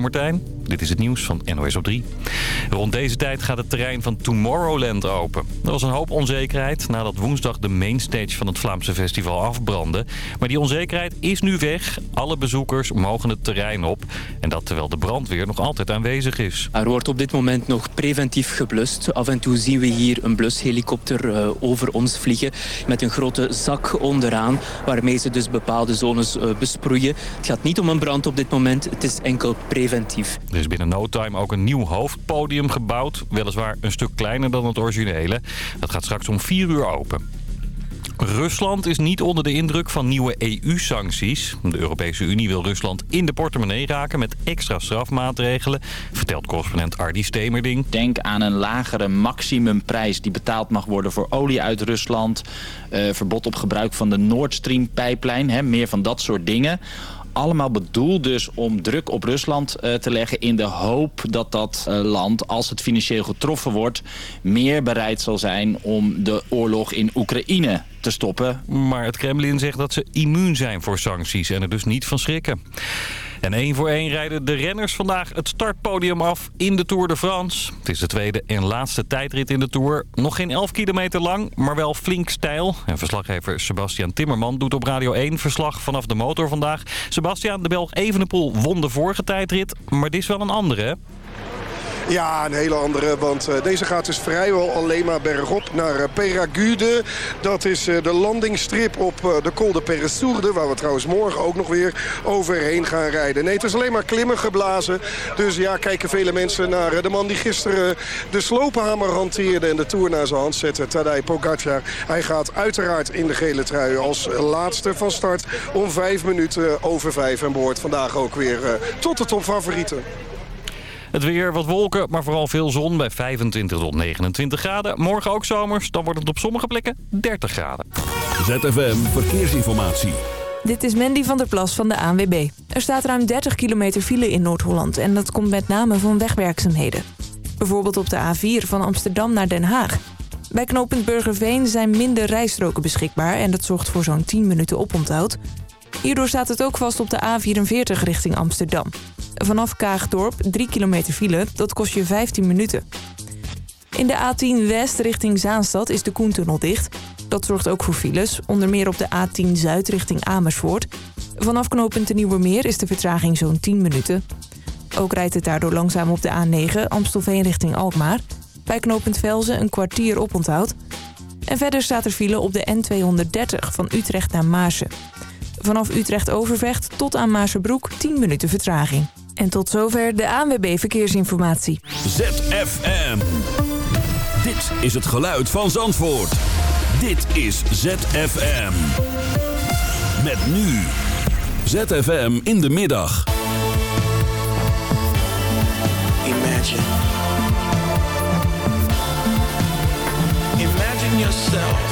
Martijn, dit is het nieuws van NOS op 3. Rond deze tijd gaat het terrein van Tomorrowland open. Er was een hoop onzekerheid nadat woensdag de mainstage van het Vlaamse festival afbrandde. Maar die onzekerheid is nu weg. Alle bezoekers mogen het terrein op. En dat terwijl de brandweer nog altijd aanwezig is. Er wordt op dit moment nog preventief geblust. Af en toe zien we hier een blushelikopter uh, over ons vliegen met een grote zak onderaan waarmee ze dus bepaalde zones uh, besproeien. Het gaat niet om een brand op dit moment, het is enkel preventief preventief. Er is binnen no time ook een nieuw hoofdpodium gebouwd. Weliswaar een stuk kleiner dan het originele. Dat gaat straks om 4 uur open. Rusland is niet onder de indruk van nieuwe EU-sancties. De Europese Unie wil Rusland in de portemonnee raken met extra strafmaatregelen, vertelt correspondent Ardi Stemerding. Denk aan een lagere maximumprijs die betaald mag worden voor olie uit Rusland. Uh, verbod op gebruik van de Nord Stream-pijplijn, meer van dat soort dingen allemaal bedoeld dus om druk op Rusland uh, te leggen... in de hoop dat dat uh, land, als het financieel getroffen wordt... meer bereid zal zijn om de oorlog in Oekraïne te stoppen. Maar het Kremlin zegt dat ze immuun zijn voor sancties en er dus niet van schrikken. En één voor één rijden de renners vandaag het startpodium af in de Tour de France. Het is de tweede en laatste tijdrit in de Tour. Nog geen 11 kilometer lang, maar wel flink stijl. En verslaggever Sebastian Timmerman doet op Radio 1 verslag vanaf de motor vandaag. Sebastian, de Belg Evenepoel won de vorige tijdrit, maar dit is wel een andere, ja, een hele andere, want uh, deze gaat dus vrijwel alleen maar bergop naar uh, Peragude. Dat is uh, de landingsstrip op de Col de Peresourde, waar we trouwens morgen ook nog weer overheen gaan rijden. Nee, het is alleen maar klimmen geblazen. Dus ja, kijken vele mensen naar de man die gisteren de slopenhamer hanteerde... en de Tour naar zijn hand zette, Tadej Pogacar. Hij gaat uiteraard in de gele trui als laatste van start om vijf minuten over vijf. En behoort vandaag ook weer tot de topfavorieten. Het weer, wat wolken, maar vooral veel zon bij 25 tot 29 graden. Morgen ook zomers, dan wordt het op sommige plekken 30 graden. ZFM Verkeersinformatie. Dit is Mandy van der Plas van de ANWB. Er staat ruim 30 kilometer file in Noord-Holland en dat komt met name van wegwerkzaamheden. Bijvoorbeeld op de A4 van Amsterdam naar Den Haag. Bij knooppunt Burgerveen zijn minder rijstroken beschikbaar en dat zorgt voor zo'n 10 minuten oponthoud. Hierdoor staat het ook vast op de A44 richting Amsterdam. Vanaf Kaagdorp 3 kilometer file, dat kost je 15 minuten. In de A10 West richting Zaanstad is de Koentunnel dicht. Dat zorgt ook voor files, onder meer op de A10 Zuid richting Amersfoort. Vanaf knooppunt de Nieuwe Meer is de vertraging zo'n 10 minuten. Ook rijdt het daardoor langzaam op de A9 Amstelveen richting Alkmaar. Bij knooppunt Velzen een kwartier oponthoud. En verder staat er file op de N230 van Utrecht naar Maarsen. Vanaf Utrecht-Overvecht tot aan Maarsebroek 10 minuten vertraging. En tot zover de ANWB Verkeersinformatie. ZFM. Dit is het geluid van Zandvoort. Dit is ZFM. Met nu. ZFM in de middag. Imagine. Imagine yourself.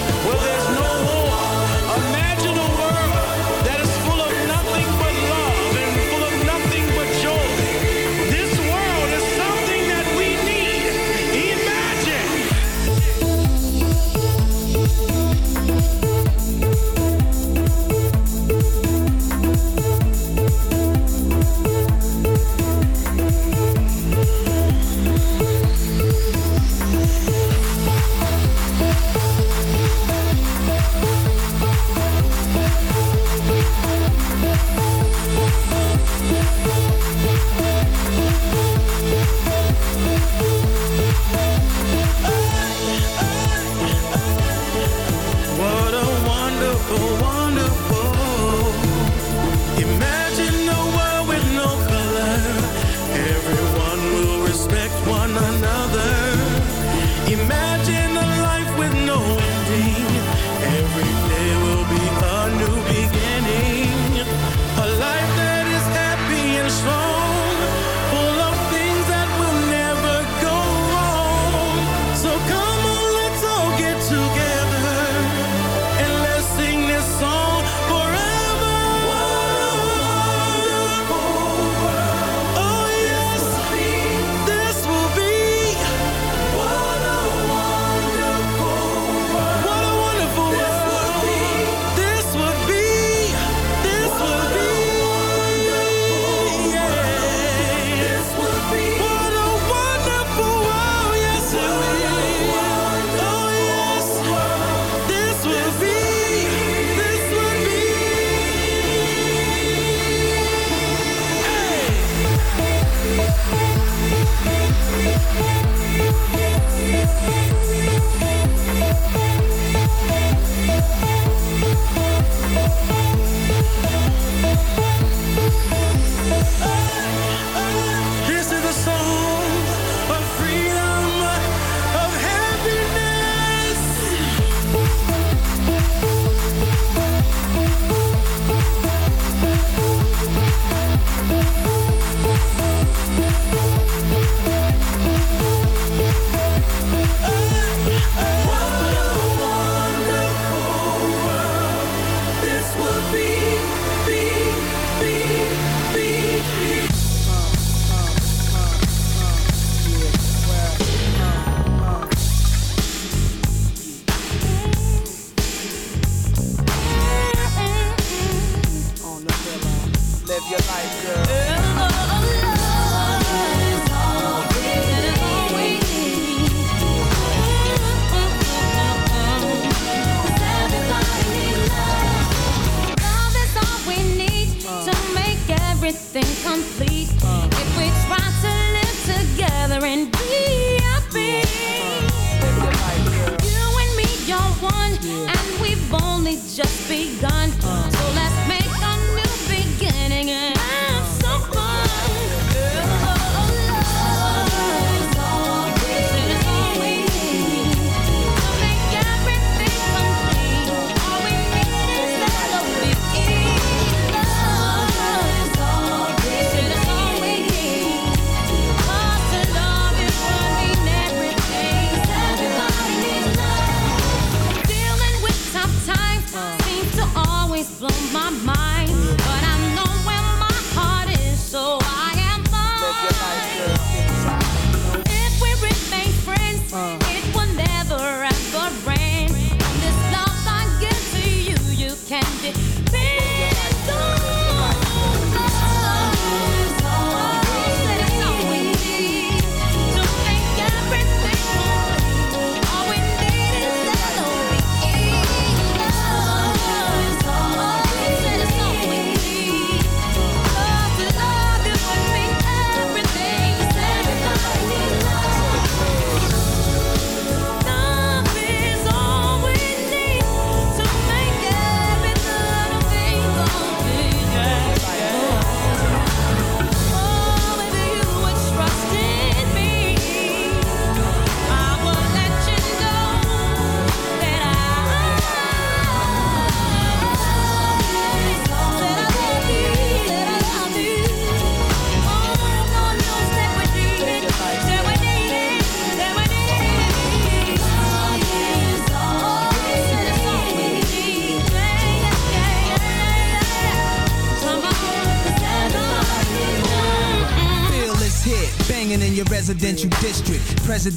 my mind.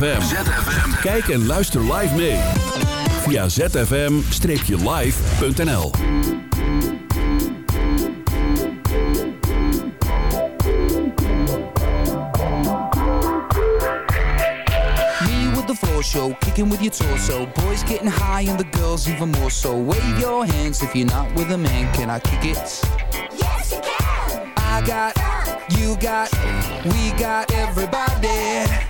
ZFM. Kijk en luister live mee. Via zfm-live.nl Me with the floor show, kicking with your torso. Boys getting high and the girls even more so. Wave your hands if you're not with a man. Can I kick it? Yes, you can. I got, you got, we got everybody.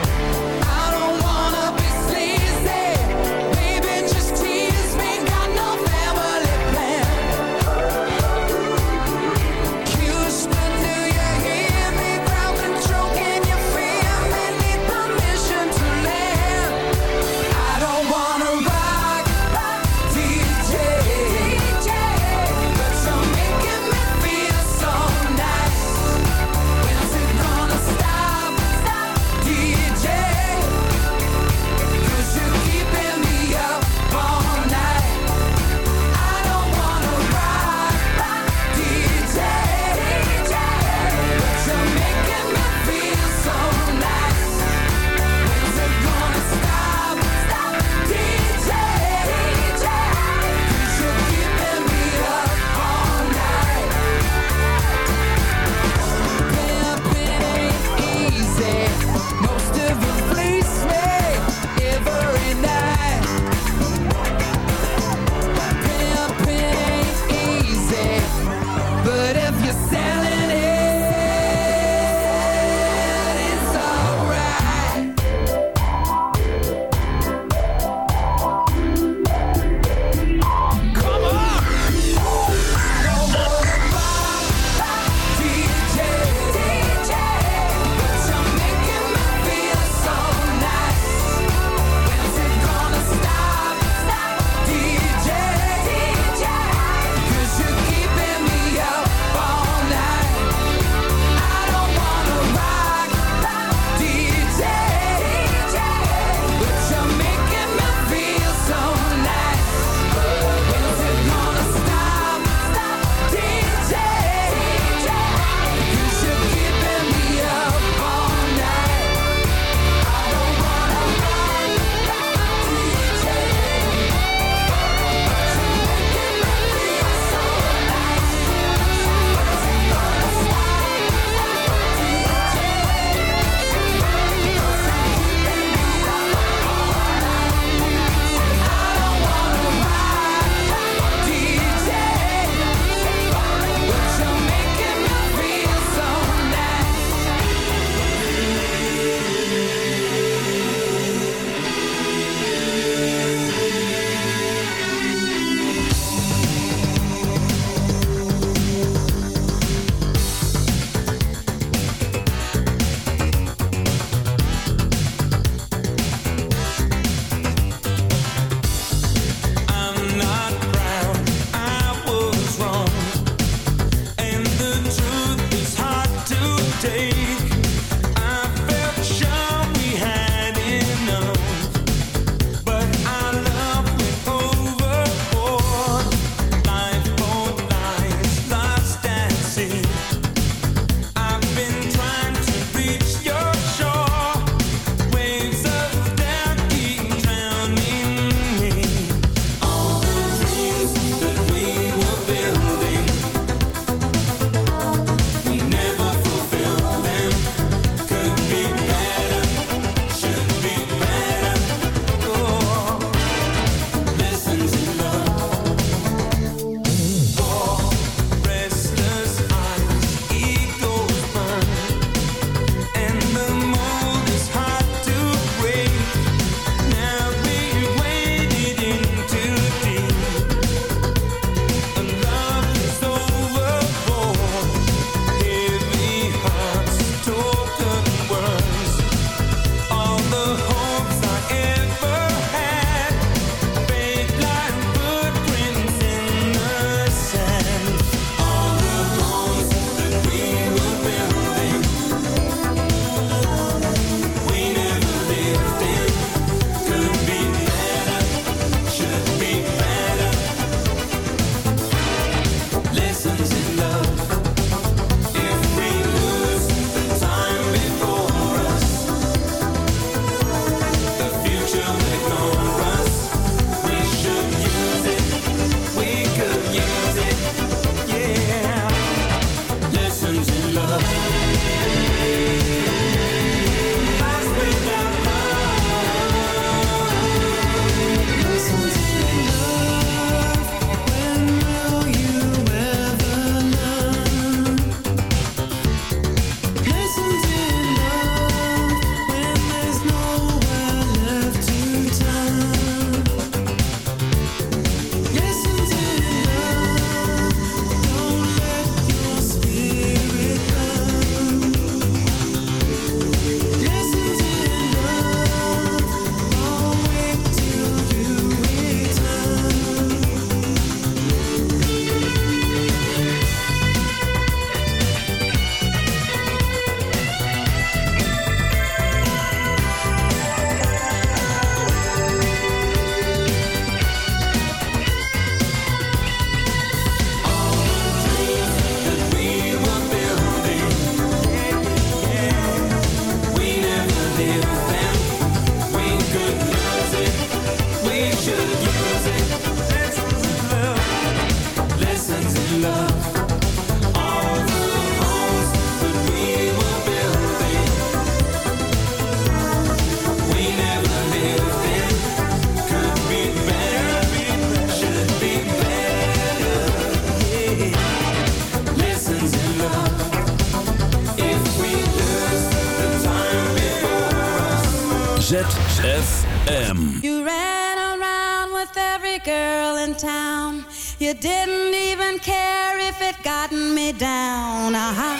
ZFM. You ran around with every girl in town. You didn't even care if it gotten me down. Aha,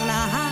uh aha. uh -huh.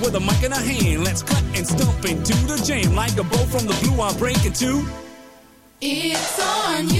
With a mic in a hand, let's cut and stomp into the jam. Like a bow from the blue, I'm breaking two. It's on you.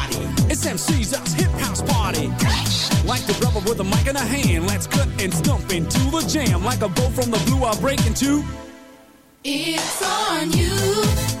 MC's us hip house party. Like the brother with a mic in a hand, let's cut and stump into the jam. Like a bow from the blue, I'll break into. It's on you.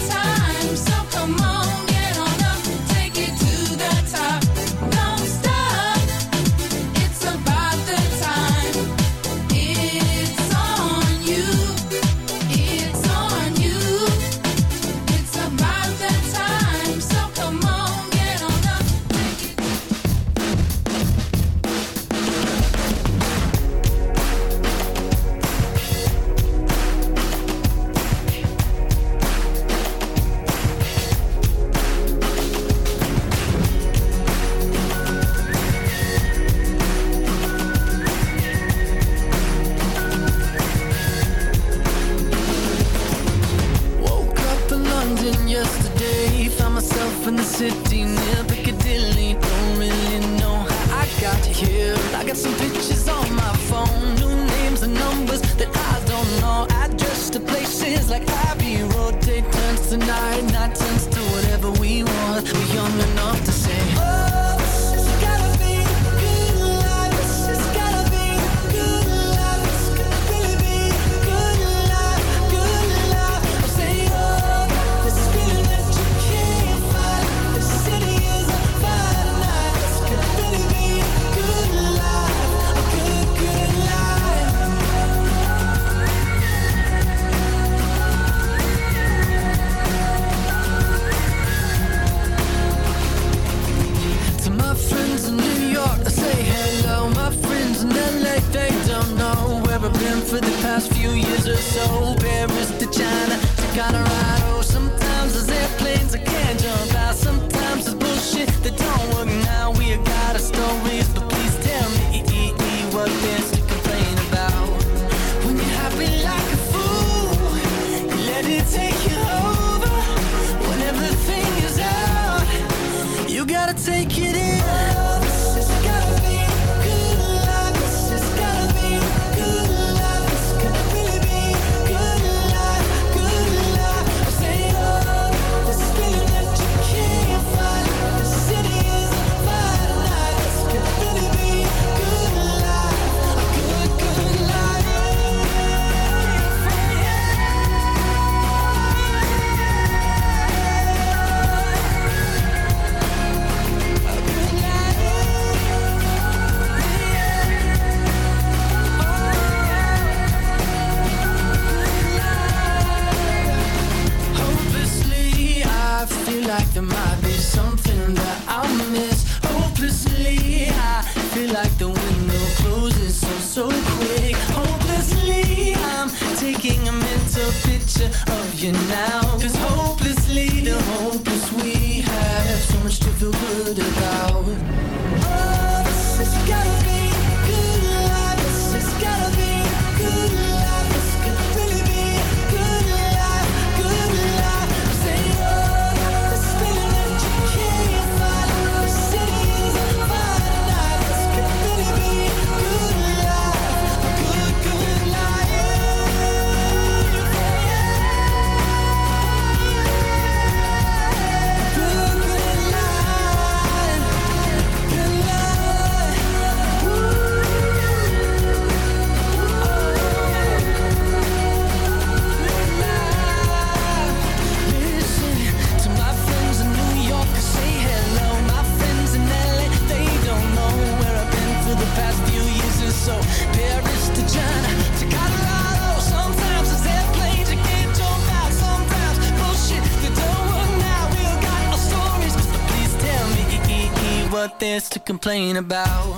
complain about.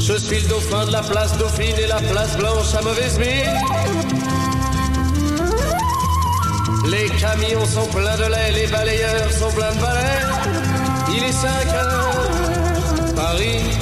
Je suis le dauphin de la place Dauphine et la place Blanche à mauvaise mine. Les camions sont pleins de lait, les balayeurs sont pleins de balais. Il est 5 heures, Paris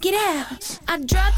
Check it out. I dropped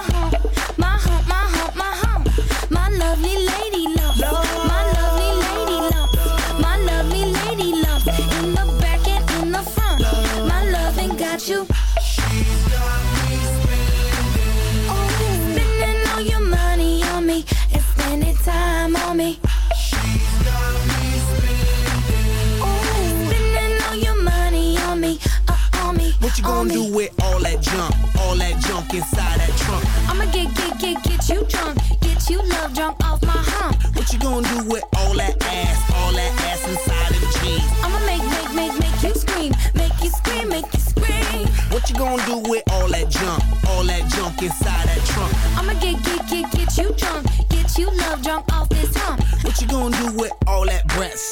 gon' do it